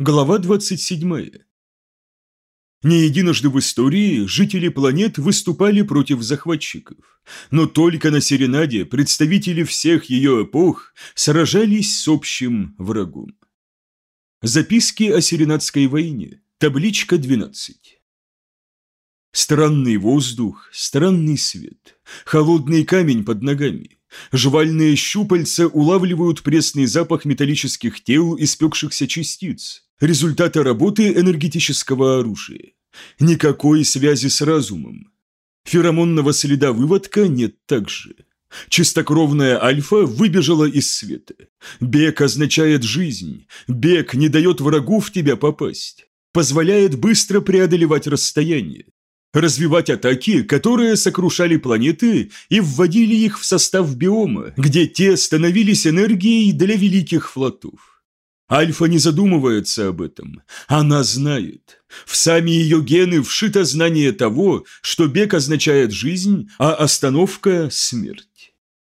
Глава 27. Не единожды в истории жители планет выступали против захватчиков, но только на Серенаде представители всех ее эпох сражались с общим врагом. Записки о Серенадской войне. Табличка 12. Странный воздух, странный свет, холодный камень под ногами. Жвальные щупальца улавливают пресный запах металлических тел испекшихся частиц результата работы энергетического оружия. Никакой связи с разумом. Феромонного следа выводка нет также. Чистокровная альфа выбежала из света. Бег означает жизнь. Бег не дает врагу в тебя попасть. Позволяет быстро преодолевать расстояние. Развивать атаки, которые сокрушали планеты и вводили их в состав биома, где те становились энергией для великих флотов. Альфа не задумывается об этом. Она знает. В сами ее гены вшито знание того, что бег означает жизнь, а остановка – смерть.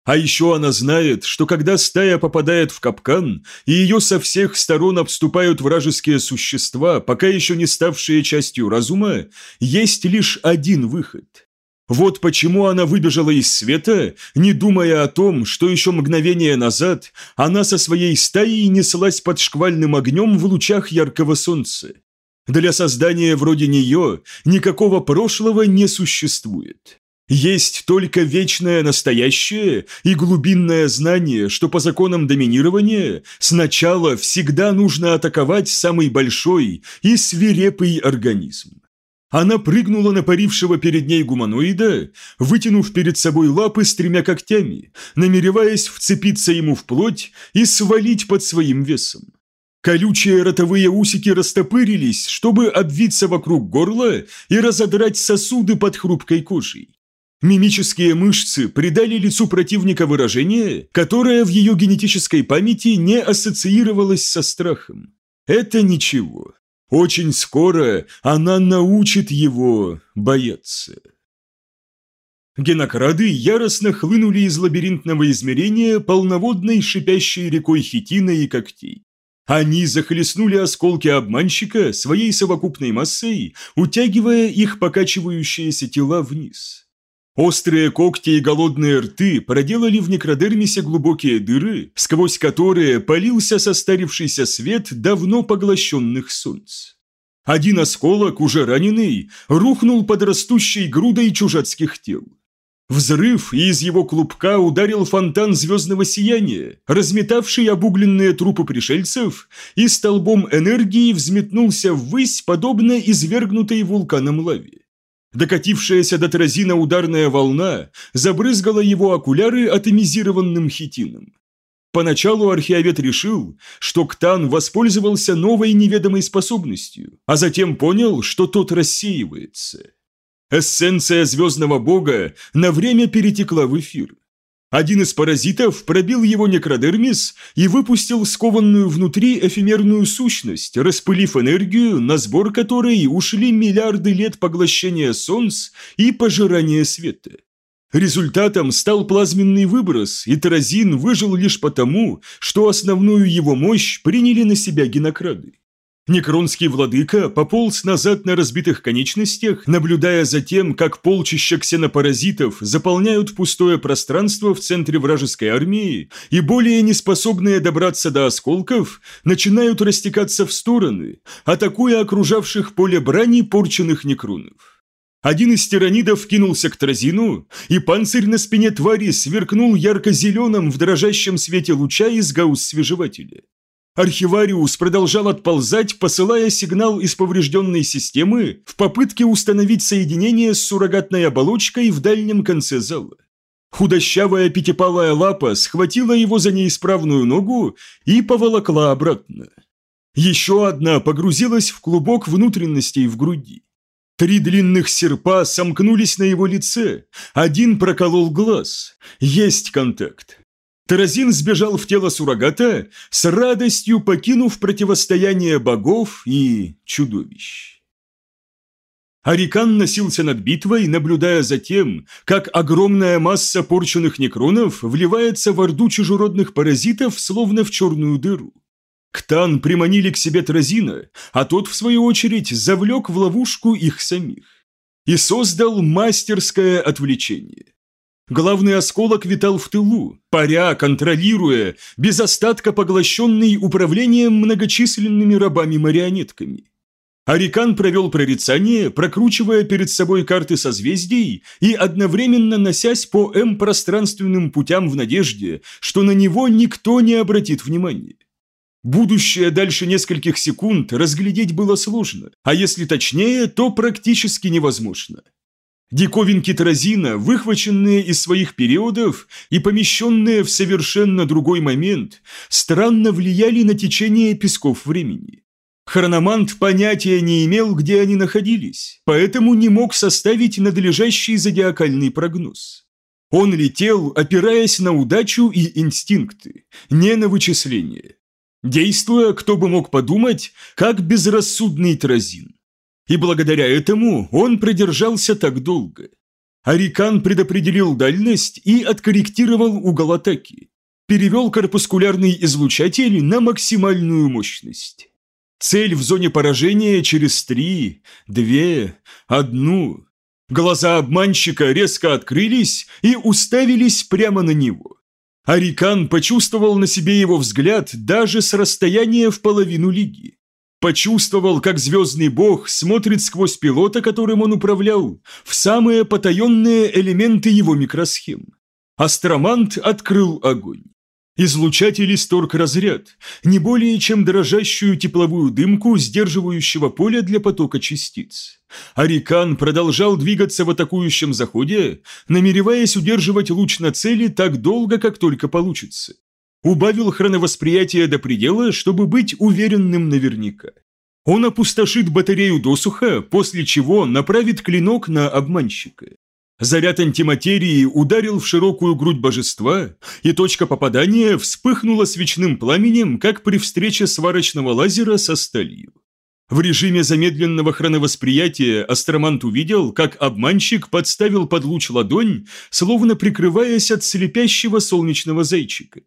А еще она знает, что когда стая попадает в капкан, и ее со всех сторон обступают вражеские существа, пока еще не ставшие частью разума, есть лишь один выход вот почему она выбежала из света, не думая о том, что еще мгновение назад она со своей стаей неслась под шквальным огнем в лучах яркого солнца. Для создания вроде нее никакого прошлого не существует. Есть только вечное настоящее и глубинное знание, что по законам доминирования сначала всегда нужно атаковать самый большой и свирепый организм. Она прыгнула на парившего перед ней гуманоида, вытянув перед собой лапы с тремя когтями, намереваясь вцепиться ему в плоть и свалить под своим весом. Колючие ротовые усики растопырились, чтобы обвиться вокруг горла и разодрать сосуды под хрупкой кожей. Мимические мышцы придали лицу противника выражение, которое в ее генетической памяти не ассоциировалось со страхом. Это ничего. Очень скоро она научит его бояться. Генокрады яростно хлынули из лабиринтного измерения полноводной шипящей рекой хитина и когтей. Они захлестнули осколки обманщика своей совокупной массой, утягивая их покачивающиеся тела вниз. Острые когти и голодные рты проделали в некродермисе глубокие дыры, сквозь которые полился состарившийся свет давно поглощенных солнц. Один осколок, уже раненый, рухнул под растущей грудой чужацких тел. Взрыв, и из его клубка ударил фонтан звездного сияния, разметавший обугленные трупы пришельцев, и столбом энергии взметнулся ввысь, подобно извергнутой вулканом лаве. Докатившаяся до Тразина ударная волна забрызгала его окуляры атомизированным хитином. Поначалу археовед решил, что Ктан воспользовался новой неведомой способностью, а затем понял, что тот рассеивается. Эссенция звездного бога на время перетекла в эфир. Один из паразитов пробил его некродермис и выпустил скованную внутри эфемерную сущность, распылив энергию, на сбор которой ушли миллиарды лет поглощения солнц и пожирания света. Результатом стал плазменный выброс, и Таразин выжил лишь потому, что основную его мощь приняли на себя генокрады. Некронский владыка пополз назад на разбитых конечностях, наблюдая за тем, как полчища ксенопаразитов заполняют пустое пространство в центре вражеской армии, и более неспособные добраться до осколков начинают растекаться в стороны, атакуя окружавших поле брани порченных некронов. Один из тиранидов кинулся к Тразину, и панцирь на спине твари сверкнул ярко-зеленым в дрожащем свете луча из гаусс-свежевателя. Архивариус продолжал отползать, посылая сигнал из поврежденной системы в попытке установить соединение с суррогатной оболочкой в дальнем конце зала. Худощавая пятипалая лапа схватила его за неисправную ногу и поволокла обратно. Еще одна погрузилась в клубок внутренностей в груди. Три длинных серпа сомкнулись на его лице, один проколол глаз. Есть контакт. Таразин сбежал в тело суррогата, с радостью покинув противостояние богов и чудовищ. Арикан носился над битвой, наблюдая за тем, как огромная масса порченных некронов вливается в орду чужеродных паразитов, словно в черную дыру. Ктан приманили к себе Тразина, а тот, в свою очередь, завлек в ловушку их самих. И создал мастерское отвлечение. Главный осколок витал в тылу, паря, контролируя, без остатка поглощенный управлением многочисленными рабами-марионетками. Арикан провел прорицание, прокручивая перед собой карты созвездий и одновременно носясь по М-пространственным путям в надежде, что на него никто не обратит внимания. Будущее дальше нескольких секунд разглядеть было сложно, а если точнее, то практически невозможно. Диковинки Тразина, выхваченные из своих периодов и помещенные в совершенно другой момент, странно влияли на течение песков времени. Хрономант понятия не имел, где они находились, поэтому не мог составить надлежащий зодиакальный прогноз. Он летел, опираясь на удачу и инстинкты, не на вычисления. Действуя, кто бы мог подумать, как безрассудный Тразин. И благодаря этому он продержался так долго. Арикан предопределил дальность и откорректировал угол атаки. Перевел корпускулярный излучатель на максимальную мощность. Цель в зоне поражения через три, две, одну. Глаза обманщика резко открылись и уставились прямо на него. Арикан почувствовал на себе его взгляд даже с расстояния в половину лиги. Почувствовал, как звездный бог смотрит сквозь пилота, которым он управлял, в самые потаенные элементы его микросхем. Астромант открыл огонь. Излучатель исторг разряд, не более чем дрожащую тепловую дымку сдерживающего поля для потока частиц. Арикан продолжал двигаться в атакующем заходе, намереваясь удерживать луч на цели так долго, как только получится убавил хроновосприятие до предела, чтобы быть уверенным наверняка. Он опустошит батарею досуха, после чего направит клинок на обманщика. Заряд антиматерии ударил в широкую грудь божества, и точка попадания вспыхнула свечным пламенем, как при встрече сварочного лазера со сталью. В режиме замедленного хроновосприятия астромант увидел, как обманщик подставил под луч ладонь, словно прикрываясь от слепящего солнечного зайчика.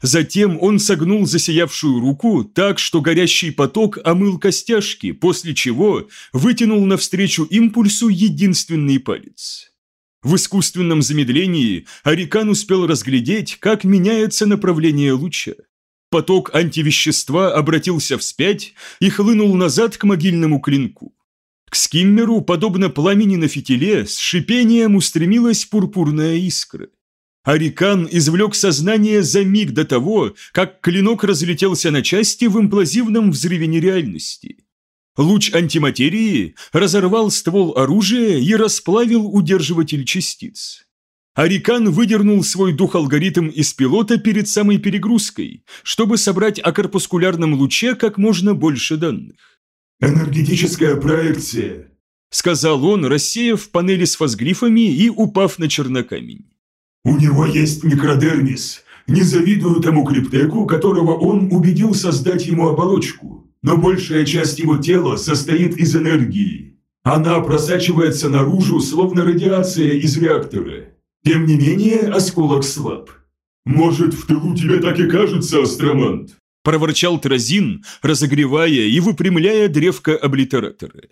Затем он согнул засиявшую руку так, что горящий поток омыл костяшки, после чего вытянул навстречу импульсу единственный палец. В искусственном замедлении Арикан успел разглядеть, как меняется направление луча. Поток антивещества обратился вспять и хлынул назад к могильному клинку. К скиммеру, подобно пламени на фитиле, с шипением устремилась пурпурная искра. Арикан извлек сознание за миг до того, как клинок разлетелся на части в имплазивном взрыве нереальности. Луч антиматерии разорвал ствол оружия и расплавил удерживатель частиц. Арикан выдернул свой дух-алгоритм из пилота перед самой перегрузкой, чтобы собрать о корпускулярном луче как можно больше данных. «Энергетическая проекция», — сказал он, рассеяв панели с фазглифами и упав на чернокамень. У него есть микродермис. Не завидую тому криптеку, которого он убедил создать ему оболочку. Но большая часть его тела состоит из энергии. Она просачивается наружу, словно радиация из реактора. Тем не менее, осколок слаб. «Может, в тылу тебе так и кажется, астромант?» проворчал Тразин, разогревая и выпрямляя древко облитератора.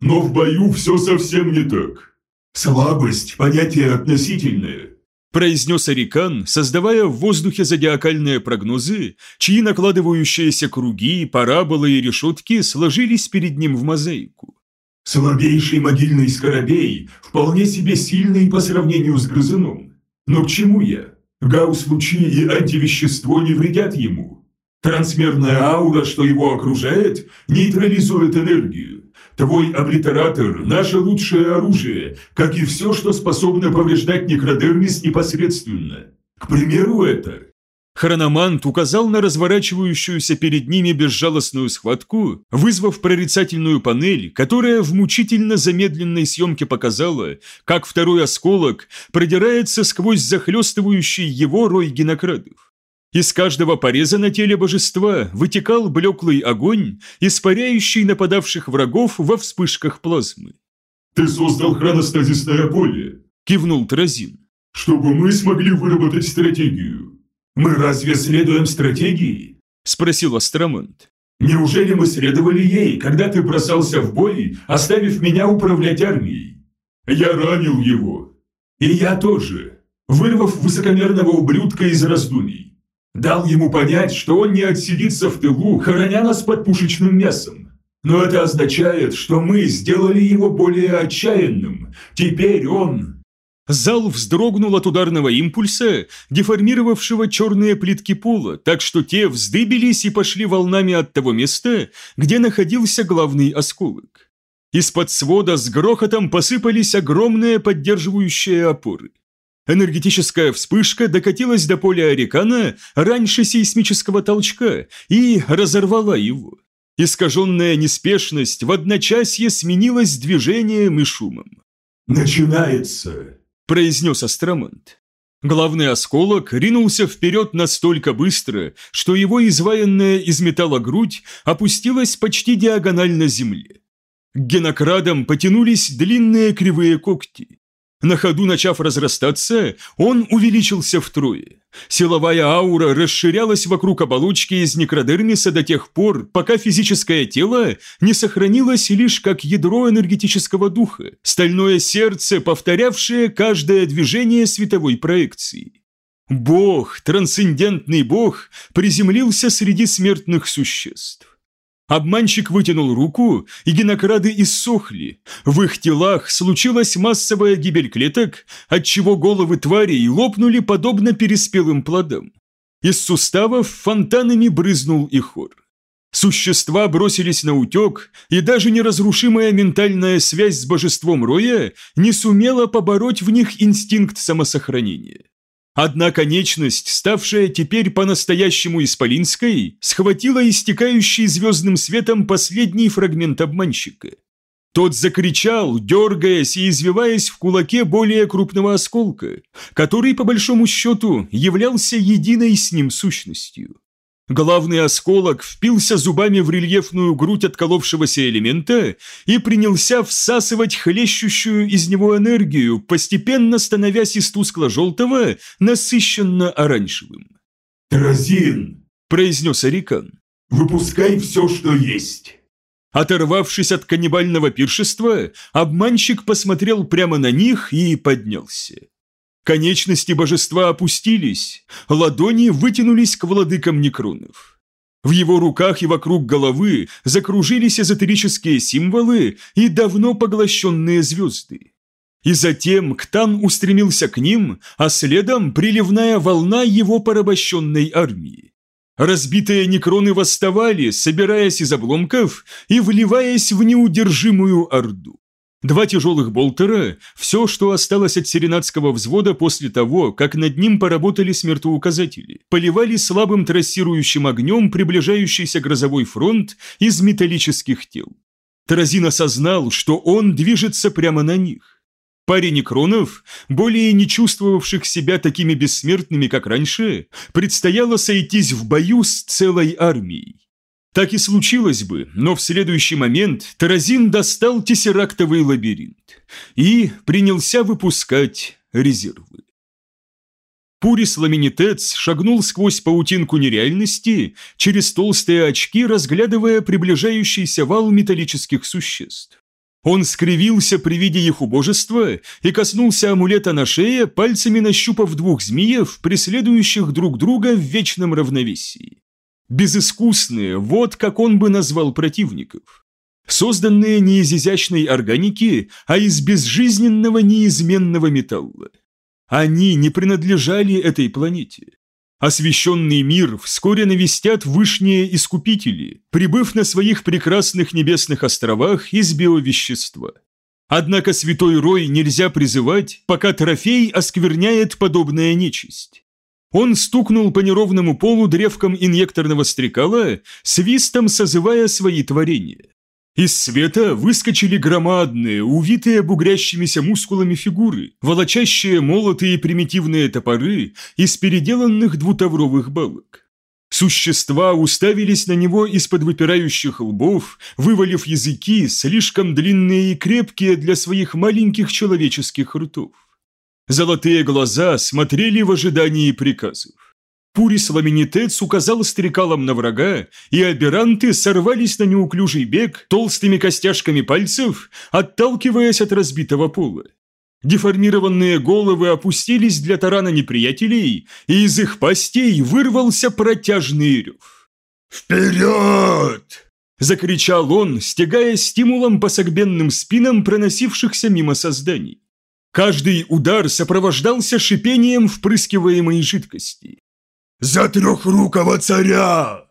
«Но в бою все совсем не так. Слабость – понятие относительное произнес Арикан, создавая в воздухе зодиакальные прогнозы, чьи накладывающиеся круги, параболы и решетки сложились перед ним в мозаику. «Слабейший могильный скоробей, вполне себе сильный по сравнению с грызуном. Но к чему я? Гаусс-лучи и антивещество не вредят ему. Трансмерная аура, что его окружает, нейтрализует энергию. Твой облитератор – наше лучшее оружие, как и все, что способно повреждать некродермис непосредственно. К примеру, это. Хрономант указал на разворачивающуюся перед ними безжалостную схватку, вызвав прорицательную панель, которая в мучительно замедленной съемке показала, как второй осколок продирается сквозь захлестывающий его рой генокрадов. Из каждого пореза на теле божества вытекал блеклый огонь, испаряющий нападавших врагов во вспышках плазмы. «Ты создал хроностазисное поле», – кивнул Тразин. «Чтобы мы смогли выработать стратегию. Мы разве следуем стратегии? – спросил Астромант. «Неужели мы следовали ей, когда ты бросался в бой, оставив меня управлять армией? Я ранил его. И я тоже, вырвав высокомерного ублюдка из раздумий. Дал ему понять, что он не отсидится в тылу, хороня нас под пушечным мясом. Но это означает, что мы сделали его более отчаянным. Теперь он Зал вздрогнул от ударного импульса, деформировавшего черные плитки пола, так что те вздыбились и пошли волнами от того места, где находился главный осколок. Из-под свода с грохотом посыпались огромные поддерживающие опоры. Энергетическая вспышка докатилась до поля Арикана раньше сейсмического толчка и разорвала его. Искаженная неспешность в одночасье сменилась движением и шумом. «Начинается!» произнес Астромант. Главный осколок ринулся вперед настолько быстро, что его изваянная из металла грудь опустилась почти диагонально земле. К генокрадам потянулись длинные кривые когти. На ходу начав разрастаться, он увеличился втрое. Силовая аура расширялась вокруг оболочки из некродермиса до тех пор, пока физическое тело не сохранилось лишь как ядро энергетического духа, стальное сердце, повторявшее каждое движение световой проекции. Бог, трансцендентный бог, приземлился среди смертных существ. Обманщик вытянул руку, и генокрады иссохли. В их телах случилась массовая гибель клеток, отчего головы тварей лопнули подобно переспелым плодам. Из суставов фонтанами брызнул и хор. Существа бросились на утек, и даже неразрушимая ментальная связь с божеством Роя не сумела побороть в них инстинкт самосохранения. Одна конечность, ставшая теперь по-настоящему исполинской, схватила истекающий звездным светом последний фрагмент обманщика. Тот закричал, дергаясь и извиваясь в кулаке более крупного осколка, который, по большому счету, являлся единой с ним сущностью. Главный осколок впился зубами в рельефную грудь отколовшегося элемента и принялся всасывать хлещущую из него энергию, постепенно становясь из тускло-желтого насыщенно-оранжевым. «Таразин!» – произнес Арикан. «Выпускай все, что есть!» Оторвавшись от каннибального пиршества, обманщик посмотрел прямо на них и поднялся. Конечности божества опустились, ладони вытянулись к владыкам некронов. В его руках и вокруг головы закружились эзотерические символы и давно поглощенные звезды. И затем Ктан устремился к ним, а следом приливная волна его порабощенной армии. Разбитые некроны восставали, собираясь из обломков и вливаясь в неудержимую орду. Два тяжелых болтера – все, что осталось от серенадского взвода после того, как над ним поработали смертоуказатели, поливали слабым трассирующим огнем приближающийся грозовой фронт из металлических тел. Таразин осознал, что он движется прямо на них. Паре некронов, более не чувствовавших себя такими бессмертными, как раньше, предстояло сойтись в бою с целой армией. Так и случилось бы, но в следующий момент Таразин достал тессерактовый лабиринт и принялся выпускать резервы. Пурис Ламинитец шагнул сквозь паутинку нереальности, через толстые очки разглядывая приближающийся вал металлических существ. Он скривился при виде их убожества и коснулся амулета на шее, пальцами нащупав двух змеев, преследующих друг друга в вечном равновесии. Безыскусные, вот как он бы назвал противников. Созданные не из изящной органики, а из безжизненного неизменного металла. Они не принадлежали этой планете. Освященный мир вскоре навестят вышние искупители, прибыв на своих прекрасных небесных островах из биовещества. Однако святой рой нельзя призывать, пока трофей оскверняет подобная нечисть. Он стукнул по неровному полу древком инъекторного стрекала, свистом созывая свои творения. Из света выскочили громадные, увитые бугрящимися мускулами фигуры, волочащие молотые примитивные топоры из переделанных двутавровых балок. Существа уставились на него из-под выпирающих лбов, вывалив языки, слишком длинные и крепкие для своих маленьких человеческих ртов. Золотые глаза смотрели в ожидании приказов. Пурис Ламинитец указал стрекалом на врага, и аберанты сорвались на неуклюжий бег толстыми костяшками пальцев, отталкиваясь от разбитого пола. Деформированные головы опустились для тарана неприятелей, и из их пастей вырвался протяжный рев. «Вперед!» – закричал он, стягая стимулом по согбенным спинам проносившихся мимо созданий. Каждый удар сопровождался шипением впрыскиваемой жидкости. «За трехрукого царя!»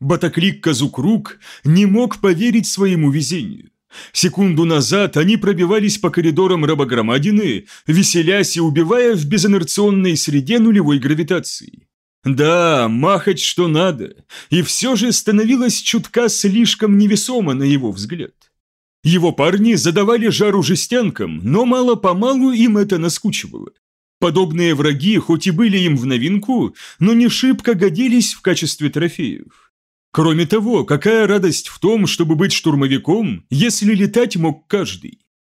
Батаклик Казукрук не мог поверить своему везению. Секунду назад они пробивались по коридорам рабогромадины, веселясь и убивая в безинерционной среде нулевой гравитации. Да, махать что надо, и все же становилось чутка слишком невесомо на его взгляд. Его парни задавали жару жестянкам, но мало-помалу им это наскучивало. Подобные враги хоть и были им в новинку, но не шибко годились в качестве трофеев. Кроме того, какая радость в том, чтобы быть штурмовиком, если летать мог каждый.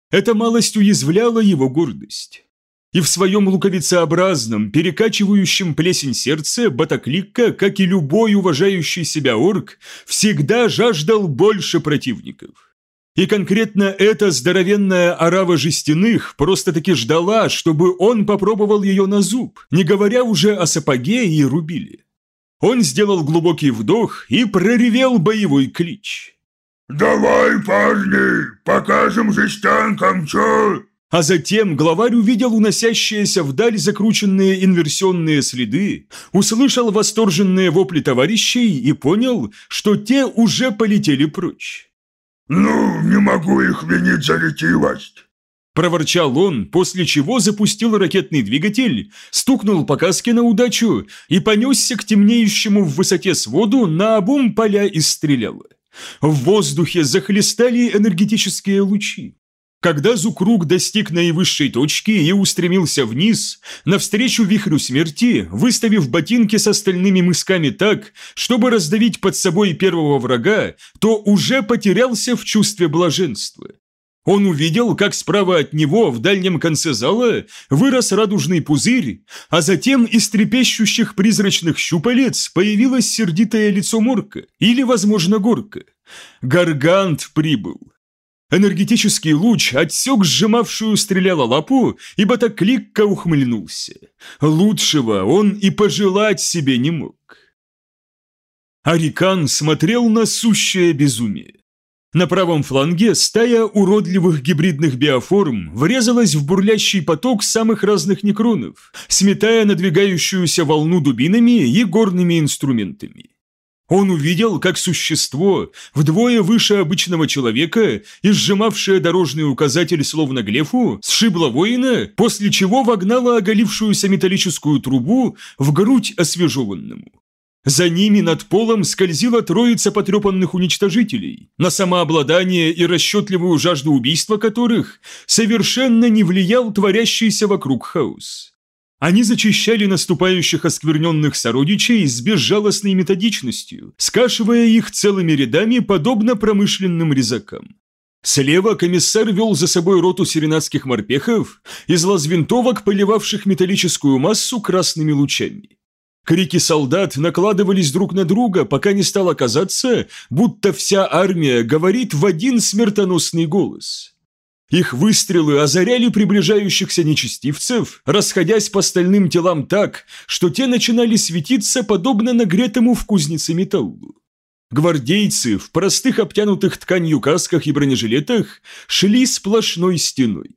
Это малость уязвляла его гордость. И в своем луковицеобразном, перекачивающем плесень сердце Батакликка, как и любой уважающий себя орк, всегда жаждал больше противников. И конкретно эта здоровенная орава жестяных просто-таки ждала, чтобы он попробовал ее на зуб, не говоря уже о сапоге и рубиле. Он сделал глубокий вдох и проревел боевой клич. «Давай, парни, покажем жестянкам, чё?» А затем главарь увидел уносящиеся вдаль закрученные инверсионные следы, услышал восторженные вопли товарищей и понял, что те уже полетели прочь. «Ну, не могу их винить за ретивость!» Проворчал он, после чего запустил ракетный двигатель, стукнул по каске на удачу и понесся к темнеющему в высоте своду на обум поля и стрелял. В воздухе захлестали энергетические лучи. Когда Зукруг достиг наивысшей точки и устремился вниз, навстречу вихрю смерти, выставив ботинки с остальными мысками так, чтобы раздавить под собой первого врага, то уже потерялся в чувстве блаженства. Он увидел, как справа от него, в дальнем конце зала, вырос радужный пузырь, а затем из трепещущих призрачных щупалец появилось сердитое лицо Морка, или, возможно, Горка. Гаргант прибыл. Энергетический луч отсек сжимавшую стреляла лапу, и Батакликка ухмыльнулся. Лучшего он и пожелать себе не мог. Арикан смотрел на сущее безумие. На правом фланге стая уродливых гибридных биоформ врезалась в бурлящий поток самых разных некронов, сметая надвигающуюся волну дубинами и горными инструментами. Он увидел, как существо, вдвое выше обычного человека и сжимавшее дорожный указатель словно глефу, сшибло воина, после чего вогнало оголившуюся металлическую трубу в грудь освежеванному. За ними над полом скользила троица потрепанных уничтожителей, на самообладание и расчетливую жажду убийства которых совершенно не влиял творящийся вокруг хаос. Они зачищали наступающих оскверненных сородичей с безжалостной методичностью, скашивая их целыми рядами, подобно промышленным резакам. Слева комиссар вел за собой роту сиренатских морпехов из лазвинтовок, поливавших металлическую массу красными лучами. Крики солдат накладывались друг на друга, пока не стало казаться, будто вся армия говорит в один смертоносный голос. Их выстрелы озаряли приближающихся нечестивцев, расходясь по стальным телам так, что те начинали светиться подобно нагретому в кузнице металлу. Гвардейцы в простых обтянутых тканью касках и бронежилетах шли сплошной стеной.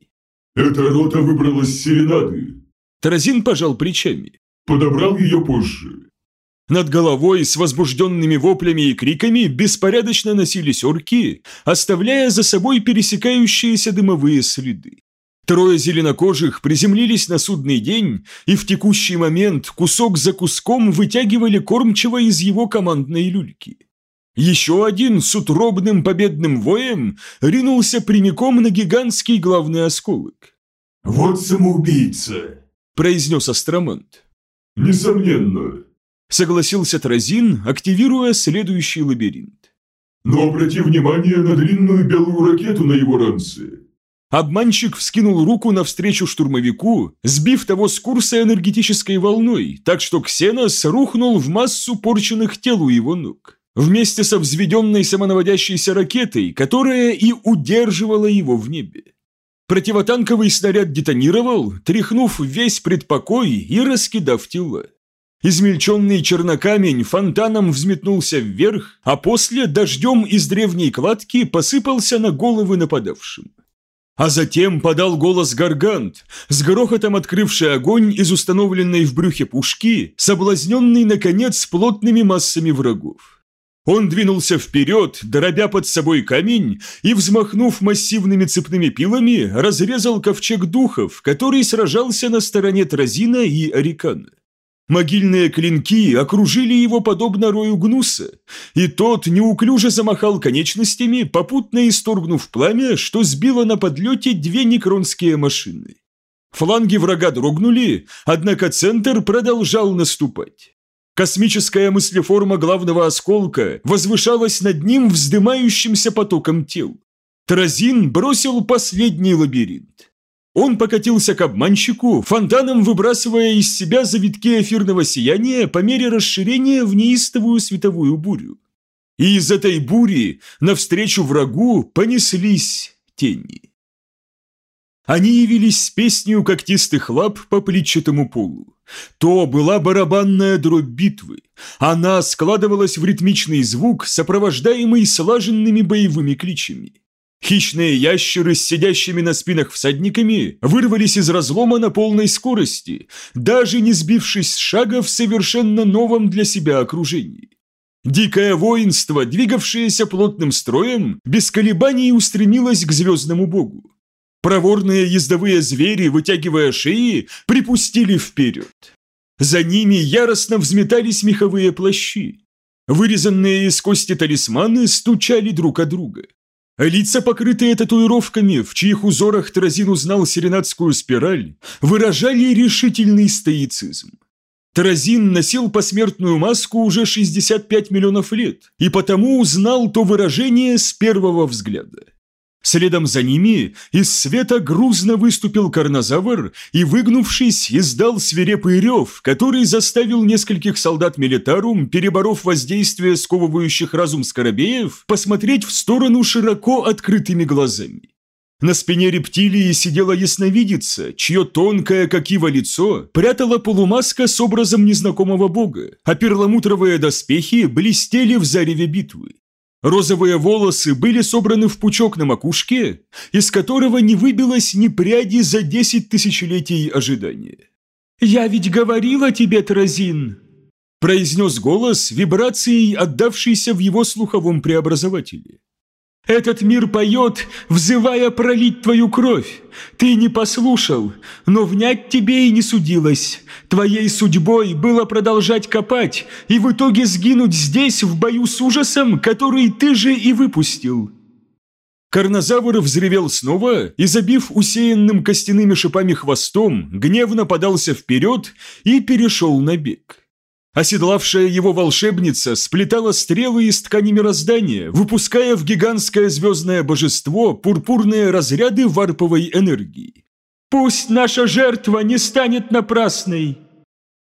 «Эта рота выбралась с серенады». Таразин пожал плечами. «Подобрал ее позже. Над головой с возбужденными воплями и криками беспорядочно носились орки, оставляя за собой пересекающиеся дымовые следы. Трое зеленокожих приземлились на судный день и в текущий момент кусок за куском вытягивали кормчего из его командной люльки. Еще один с утробным победным воем ринулся прямиком на гигантский главный осколок. «Вот самоубийца!» – произнес Астромант. «Несомненно!» Согласился Тразин, активируя следующий лабиринт. Но обрати внимание на длинную белую ракету на его ранце. Обманщик вскинул руку навстречу штурмовику, сбив того с курса энергетической волной, так что Ксенос рухнул в массу порченных тел у его ног, вместе со взведенной самонаводящейся ракетой, которая и удерживала его в небе. Противотанковый снаряд детонировал, тряхнув весь предпокой и раскидав тела. Измельченный чернокамень фонтаном взметнулся вверх, а после дождем из древней кладки посыпался на головы нападавшим. А затем подал голос Гаргант, с грохотом открывший огонь из установленной в брюхе пушки, соблазненный, наконец, плотными массами врагов. Он двинулся вперед, дробя под собой камень, и, взмахнув массивными цепными пилами, разрезал ковчег духов, который сражался на стороне Тразина и Арикана. Могильные клинки окружили его подобно рою гнуса, и тот неуклюже замахал конечностями, попутно исторгнув пламя, что сбило на подлете две некронские машины. Фланги врага дрогнули, однако центр продолжал наступать. Космическая мыслеформа главного осколка возвышалась над ним вздымающимся потоком тел. Тразин бросил последний лабиринт. Он покатился к обманщику, фонтаном выбрасывая из себя завитки эфирного сияния по мере расширения в неистовую световую бурю. И из этой бури навстречу врагу понеслись тени. Они явились с песнью когтистых лап по плитчатому полу. То была барабанная дробь битвы. Она складывалась в ритмичный звук, сопровождаемый слаженными боевыми кличами. Хищные ящеры с сидящими на спинах всадниками вырвались из разлома на полной скорости, даже не сбившись с шага в совершенно новом для себя окружении. Дикое воинство, двигавшееся плотным строем, без колебаний устремилось к звездному богу. Проворные ездовые звери, вытягивая шеи, припустили вперед. За ними яростно взметались меховые плащи. Вырезанные из кости талисманы стучали друг о друга. Лица, покрытые татуировками, в чьих узорах Таразин узнал серенадскую спираль, выражали решительный стоицизм. Таразин носил посмертную маску уже 65 миллионов лет, и потому узнал то выражение с первого взгляда. Следом за ними из света грузно выступил карнозавр и, выгнувшись, издал свирепый рев, который заставил нескольких солдат Милитарум, переборов воздействие сковывающих разум скоробеев, посмотреть в сторону широко открытыми глазами. На спине рептилии сидела ясновидица, чье тонкое, как ива лицо, прятала полумаска с образом незнакомого бога, а перламутровые доспехи блестели в зареве битвы. Розовые волосы были собраны в пучок на макушке, из которого не выбилось ни пряди за десять тысячелетий ожидания. «Я ведь говорила тебе, Тразин!» произнес голос, вибрацией отдавшийся в его слуховом преобразователе. Этот мир поет, взывая пролить твою кровь. Ты не послушал, но внять тебе и не судилось. Твоей судьбой было продолжать копать и в итоге сгинуть здесь в бою с ужасом, который ты же и выпустил». Карнозавр взревел снова и, забив усеянным костяными шипами хвостом, гневно подался вперед и перешел на бег. Оседлавшая его волшебница сплетала стрелы из ткани мироздания, выпуская в гигантское звездное божество пурпурные разряды варповой энергии. «Пусть наша жертва не станет напрасной!»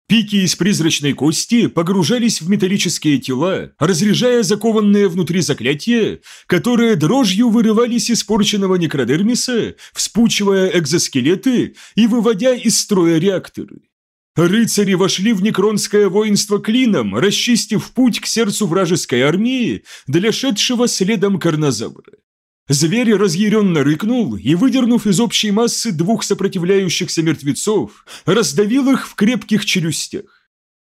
Пики из призрачной кости погружались в металлические тела, разряжая закованные внутри заклятия, которые дрожью вырывались из порченного некродермиса, вспучивая экзоскелеты и выводя из строя реакторы. Рыцари вошли в некронское воинство клином, расчистив путь к сердцу вражеской армии для шедшего следом карнозавра. Зверь разъяренно рыкнул и, выдернув из общей массы двух сопротивляющихся мертвецов, раздавил их в крепких челюстях.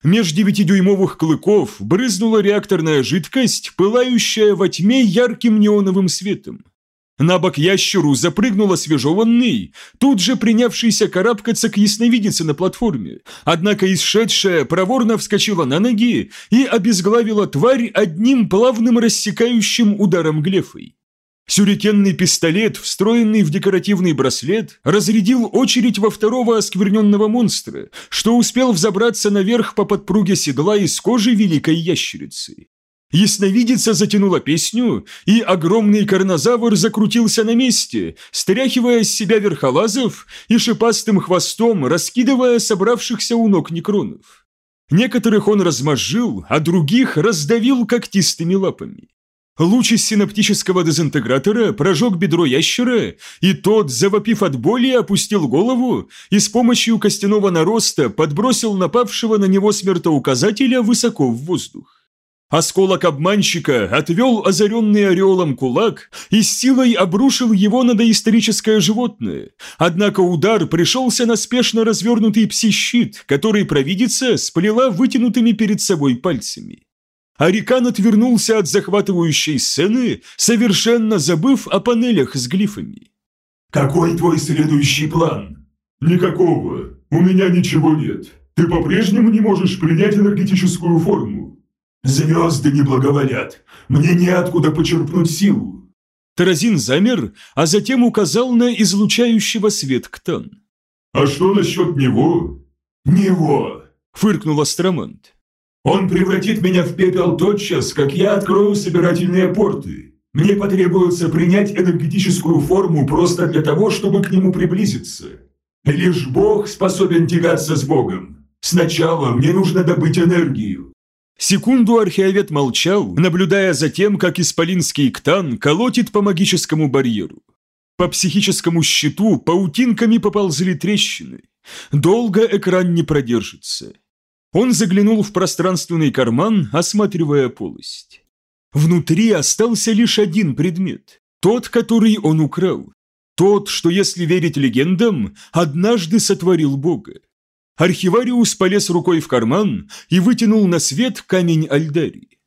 Меж девятидюймовых клыков брызнула реакторная жидкость, пылающая во тьме ярким неоновым светом. На бок ящеру запрыгнул освежеванный, тут же принявшийся карабкаться к ясновидице на платформе. Однако исшедшая проворно вскочила на ноги и обезглавила тварь одним плавным рассекающим ударом глефой. Сюрикенный пистолет, встроенный в декоративный браслет, разрядил очередь во второго оскверненного монстра, что успел взобраться наверх по подпруге седла из кожи великой ящерицы. Ясновидица затянула песню, и огромный карнозавр закрутился на месте, стряхивая с себя верхолазов и шипастым хвостом раскидывая собравшихся у ног некронов. Некоторых он размозжил, а других раздавил когтистыми лапами. Луч из синаптического дезинтегратора прожег бедро ящера, и тот, завопив от боли, опустил голову и с помощью костяного нароста подбросил напавшего на него смертоуказателя высоко в воздух. Осколок обманщика отвел озаренный ореолом кулак и силой обрушил его на доисторическое животное. Однако удар пришелся на спешно развернутый пси-щит, который провидица сплела вытянутыми перед собой пальцами. Арикан отвернулся от захватывающей сцены, совершенно забыв о панелях с глифами. «Какой твой следующий план?» «Никакого. У меня ничего нет. Ты по-прежнему не можешь принять энергетическую форму. «Звезды не благоволят! Мне неоткуда почерпнуть силу!» Таразин замер, а затем указал на излучающего свет Ктан. «А что насчет него?» «Него!» – фыркнул Астромант. «Он превратит меня в пепел тотчас, как я открою собирательные порты. Мне потребуется принять энергетическую форму просто для того, чтобы к нему приблизиться. Лишь Бог способен тягаться с Богом. Сначала мне нужно добыть энергию. Секунду археовед молчал, наблюдая за тем, как исполинский ктан колотит по магическому барьеру. По психическому щиту паутинками поползли трещины. Долго экран не продержится. Он заглянул в пространственный карман, осматривая полость. Внутри остался лишь один предмет, тот, который он украл. Тот, что, если верить легендам, однажды сотворил Бога. Архивариус полез рукой в карман и вытянул на свет камень Альдари.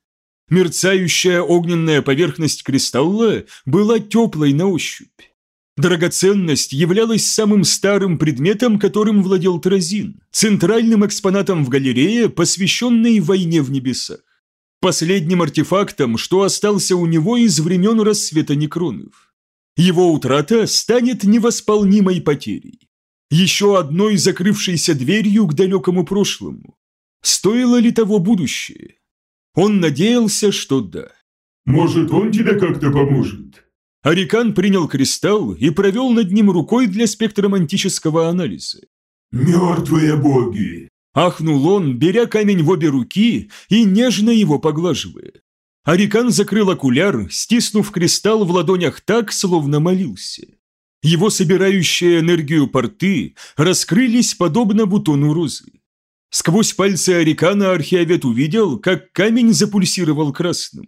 Мерцающая огненная поверхность кристалла была теплой на ощупь. Драгоценность являлась самым старым предметом, которым владел Тразин, центральным экспонатом в галерее, посвященной войне в небесах. Последним артефактом, что остался у него из времен рассвета некронов. Его утрата станет невосполнимой потерей еще одной закрывшейся дверью к далекому прошлому. Стоило ли того будущее? Он надеялся, что да. «Может, он тебе как-то поможет?» Арикан принял кристалл и провел над ним рукой для спектромантического анализа. «Мертвые боги!» Ахнул он, беря камень в обе руки и нежно его поглаживая. Арикан закрыл окуляр, стиснув кристалл в ладонях так, словно молился. Его собирающие энергию порты раскрылись подобно бутону розы. Сквозь пальцы Арикана археовед увидел, как камень запульсировал красным.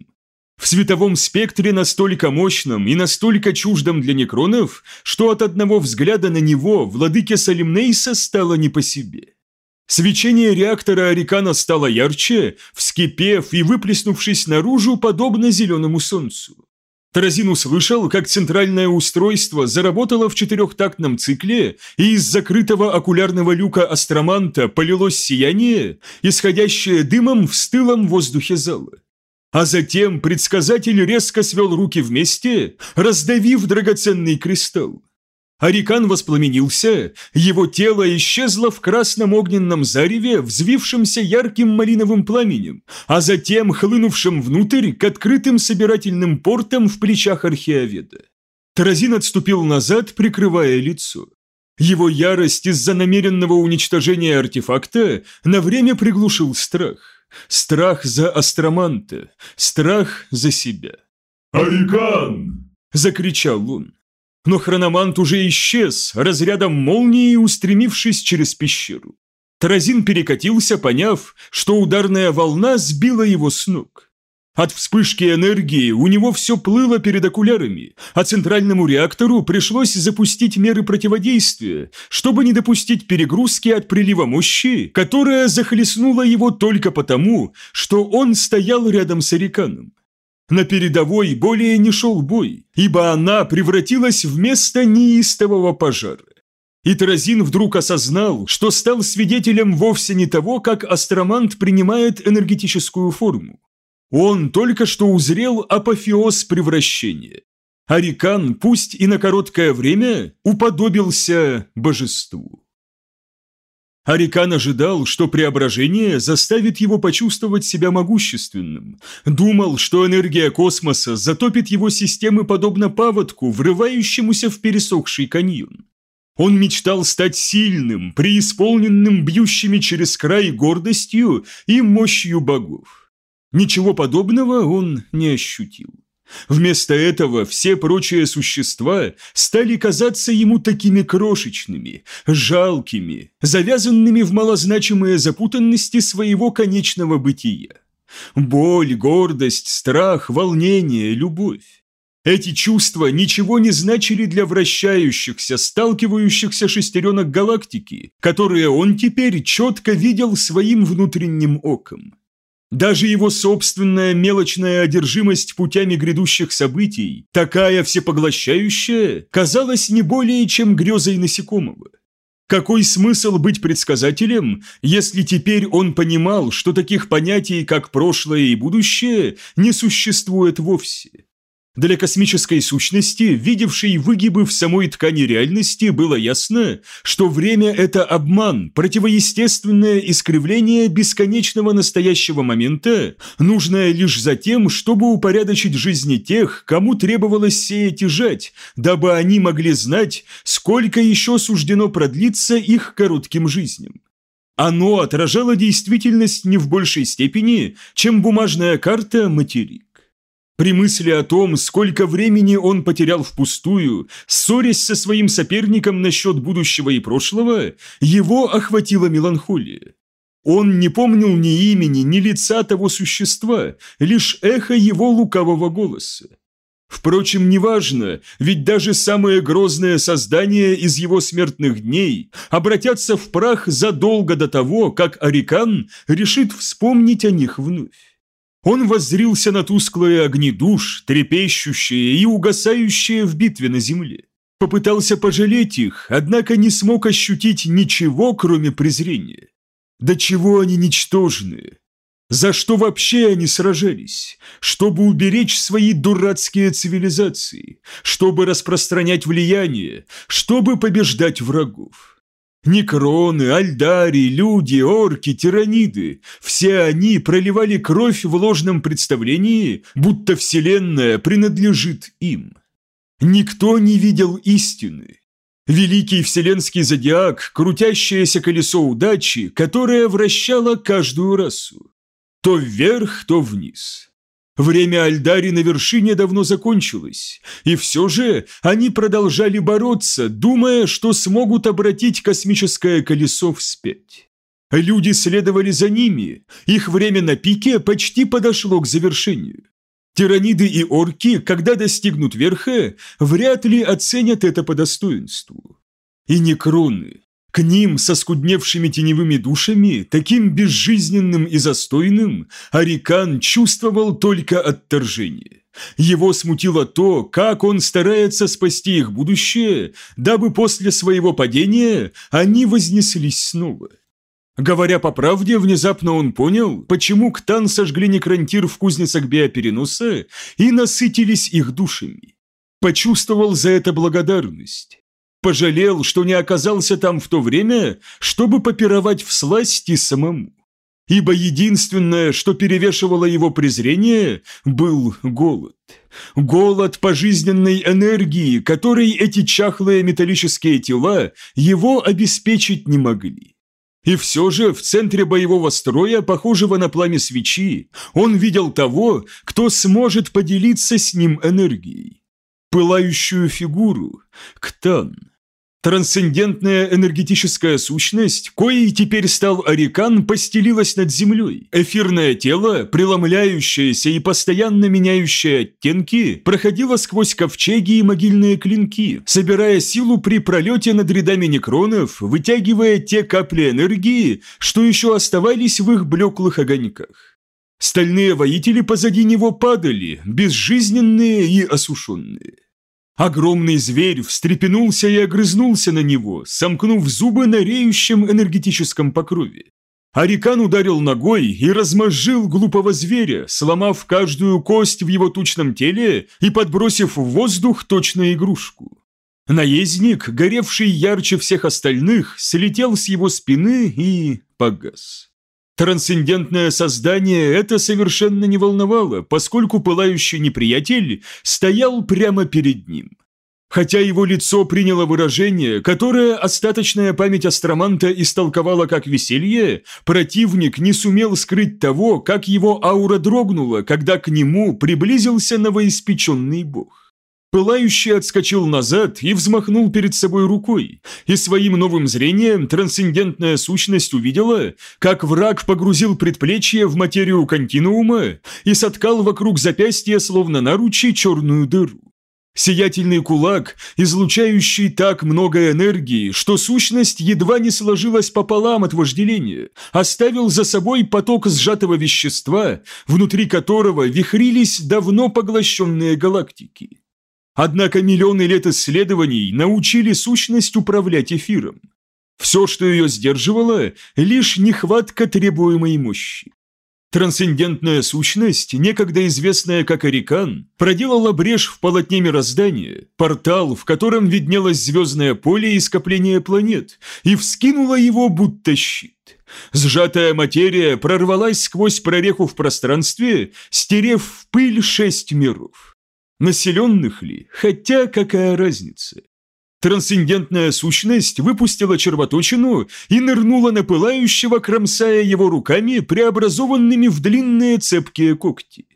В световом спектре настолько мощном и настолько чуждом для некронов, что от одного взгляда на него владыке Салимнейса стало не по себе. Свечение реактора Арикана стало ярче, вскипев и выплеснувшись наружу, подобно зеленому солнцу. Таразин услышал, как центральное устройство заработало в четырехтактном цикле, и из закрытого окулярного люка астроманта полилось сияние, исходящее дымом в стылом воздухе зала. А затем предсказатель резко свел руки вместе, раздавив драгоценный кристалл. Арикан воспламенился, его тело исчезло в красном огненном зареве, взвившемся ярким малиновым пламенем, а затем хлынувшим внутрь к открытым собирательным портам в плечах археоведа. Таразин отступил назад, прикрывая лицо. Его ярость из-за намеренного уничтожения артефакта на время приглушил страх. Страх за Астроманта, страх за себя. «Арикан!» – закричал он но хрономант уже исчез, разрядом молнии устремившись через пещеру. Таразин перекатился, поняв, что ударная волна сбила его с ног. От вспышки энергии у него все плыло перед окулярами, а центральному реактору пришлось запустить меры противодействия, чтобы не допустить перегрузки от прилива мощи, которая захлестнула его только потому, что он стоял рядом с Ариканом. На передовой более не шел бой, ибо она превратилась в место неистового пожара. И Таразин вдруг осознал, что стал свидетелем вовсе не того, как астромант принимает энергетическую форму. Он только что узрел апофеоз превращения. Арикан, пусть и на короткое время, уподобился божеству. Арикан ожидал, что преображение заставит его почувствовать себя могущественным. Думал, что энергия космоса затопит его системы подобно паводку, врывающемуся в пересохший каньон. Он мечтал стать сильным, преисполненным бьющими через край гордостью и мощью богов. Ничего подобного он не ощутил. Вместо этого все прочие существа стали казаться ему такими крошечными, жалкими, завязанными в малозначимые запутанности своего конечного бытия. Боль, гордость, страх, волнение, любовь. Эти чувства ничего не значили для вращающихся, сталкивающихся шестеренок галактики, которые он теперь четко видел своим внутренним оком. Даже его собственная мелочная одержимость путями грядущих событий, такая всепоглощающая, казалась не более чем грезой насекомого. Какой смысл быть предсказателем, если теперь он понимал, что таких понятий, как прошлое и будущее, не существует вовсе? Для космической сущности, видевшей выгибы в самой ткани реальности, было ясно, что время – это обман, противоестественное искривление бесконечного настоящего момента, нужное лишь за тем, чтобы упорядочить жизни тех, кому требовалось сеять и жать, дабы они могли знать, сколько еще суждено продлиться их коротким жизням. Оно отражало действительность не в большей степени, чем бумажная карта материк. При мысли о том, сколько времени он потерял впустую, ссорясь со своим соперником насчет будущего и прошлого, его охватила меланхолия. Он не помнил ни имени, ни лица того существа, лишь эхо его лукавого голоса. Впрочем, неважно, ведь даже самые грозные создания из его смертных дней обратятся в прах задолго до того, как Арикан решит вспомнить о них вновь. Он воззрился на тусклые огни душ, трепещущие и угасающие в битве на земле. Попытался пожалеть их, однако не смог ощутить ничего, кроме презрения. До чего они ничтожные? За что вообще они сражались? Чтобы уберечь свои дурацкие цивилизации, чтобы распространять влияние, чтобы побеждать врагов. Некроны, альдари, люди, орки, тираниды – все они проливали кровь в ложном представлении, будто Вселенная принадлежит им. Никто не видел истины. Великий вселенский зодиак – крутящееся колесо удачи, которое вращало каждую расу. То вверх, то вниз. Время Альдари на вершине давно закончилось, и все же они продолжали бороться, думая, что смогут обратить космическое колесо вспять. Люди следовали за ними, их время на пике почти подошло к завершению. Тираниды и орки, когда достигнут верха, вряд ли оценят это по достоинству. И некроны, к ним, со скудневшими теневыми душами, таким безжизненным и застойным, Арикан чувствовал только отторжение. Его смутило то, как он старается спасти их будущее, дабы после своего падения они вознеслись снова. Говоря по правде, внезапно он понял, почему Ктан сожгли некрантир в кузницах биопереноса и насытились их душами. Почувствовал за это благодарность пожалел, что не оказался там в то время, чтобы попировать в сласти самому. Ибо единственное, что перевешивало его презрение, был голод. Голод по жизненной энергии, которой эти чахлые металлические тела его обеспечить не могли. И все же в центре боевого строя, похожего на пламя свечи, он видел того, кто сможет поделиться с ним энергией. Пылающую фигуру, Ктан. Трансцендентная энергетическая сущность, коей теперь стал Арикан, постелилась над землей. Эфирное тело, преломляющееся и постоянно меняющее оттенки, проходило сквозь ковчеги и могильные клинки, собирая силу при пролете над рядами некронов, вытягивая те капли энергии, что еще оставались в их блеклых огоньках. Стальные воители позади него падали, безжизненные и осушенные. Огромный зверь встрепенулся и огрызнулся на него, сомкнув зубы на реющем энергетическом покрове. Арикан ударил ногой и размозжил глупого зверя, сломав каждую кость в его тучном теле и подбросив в воздух точно игрушку. Наездник, горевший ярче всех остальных, слетел с его спины и погас. Трансцендентное создание это совершенно не волновало, поскольку пылающий неприятель стоял прямо перед ним. Хотя его лицо приняло выражение, которое остаточная память астроманта истолковала как веселье, противник не сумел скрыть того, как его аура дрогнула, когда к нему приблизился новоиспеченный бог. Пылающий отскочил назад и взмахнул перед собой рукой, и своим новым зрением трансцендентная сущность увидела, как враг погрузил предплечье в материю континуума и соткал вокруг запястья словно наручи черную дыру. Сиятельный кулак, излучающий так много энергии, что сущность едва не сложилась пополам от вожделения, оставил за собой поток сжатого вещества, внутри которого вихрились давно поглощенные галактики. Однако миллионы лет исследований научили сущность управлять эфиром. Все, что ее сдерживало, лишь нехватка требуемой мощи. Трансцендентная сущность, некогда известная как Арикан, проделала брешь в полотне мироздания, портал, в котором виднелось звездное поле и скопление планет, и вскинула его будто щит. Сжатая материя прорвалась сквозь прореху в пространстве, стерев в пыль шесть миров. Населенных ли? Хотя какая разница? Трансцендентная сущность выпустила червоточину и нырнула на пылающего, кромсая его руками, преобразованными в длинные цепкие когти.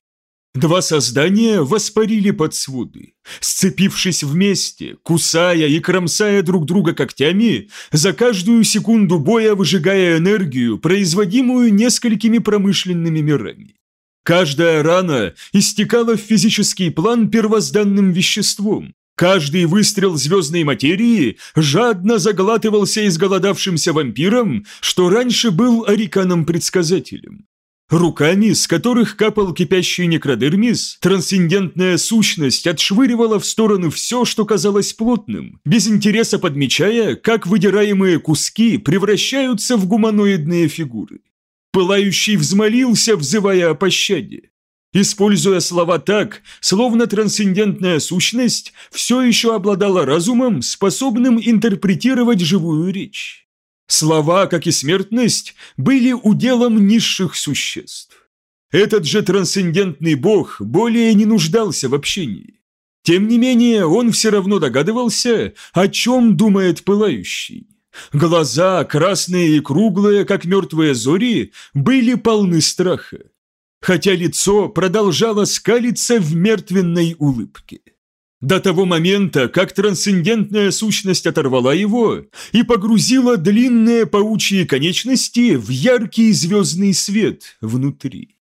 Два создания воспарили под своды. Сцепившись вместе, кусая и кромсая друг друга когтями, за каждую секунду боя выжигая энергию, производимую несколькими промышленными мирами. Каждая рана истекала в физический план первозданным веществом. Каждый выстрел звездной материи жадно заглатывался изголодавшимся вампиром, что раньше был ариканом-предсказателем. Руками, с которых капал кипящий некродермис, трансцендентная сущность отшвыривала в стороны все, что казалось плотным, без интереса подмечая, как выдираемые куски превращаются в гуманоидные фигуры. Пылающий взмолился, взывая о пощаде. Используя слова так, словно трансцендентная сущность все еще обладала разумом, способным интерпретировать живую речь. Слова, как и смертность, были уделом низших существ. Этот же трансцендентный бог более не нуждался в общении. Тем не менее, он все равно догадывался, о чем думает пылающий. Глаза, красные и круглые, как мертвые зори, были полны страха, хотя лицо продолжало скалиться в мертвенной улыбке. До того момента, как трансцендентная сущность оторвала его и погрузила длинные паучьи конечности в яркий звездный свет внутри.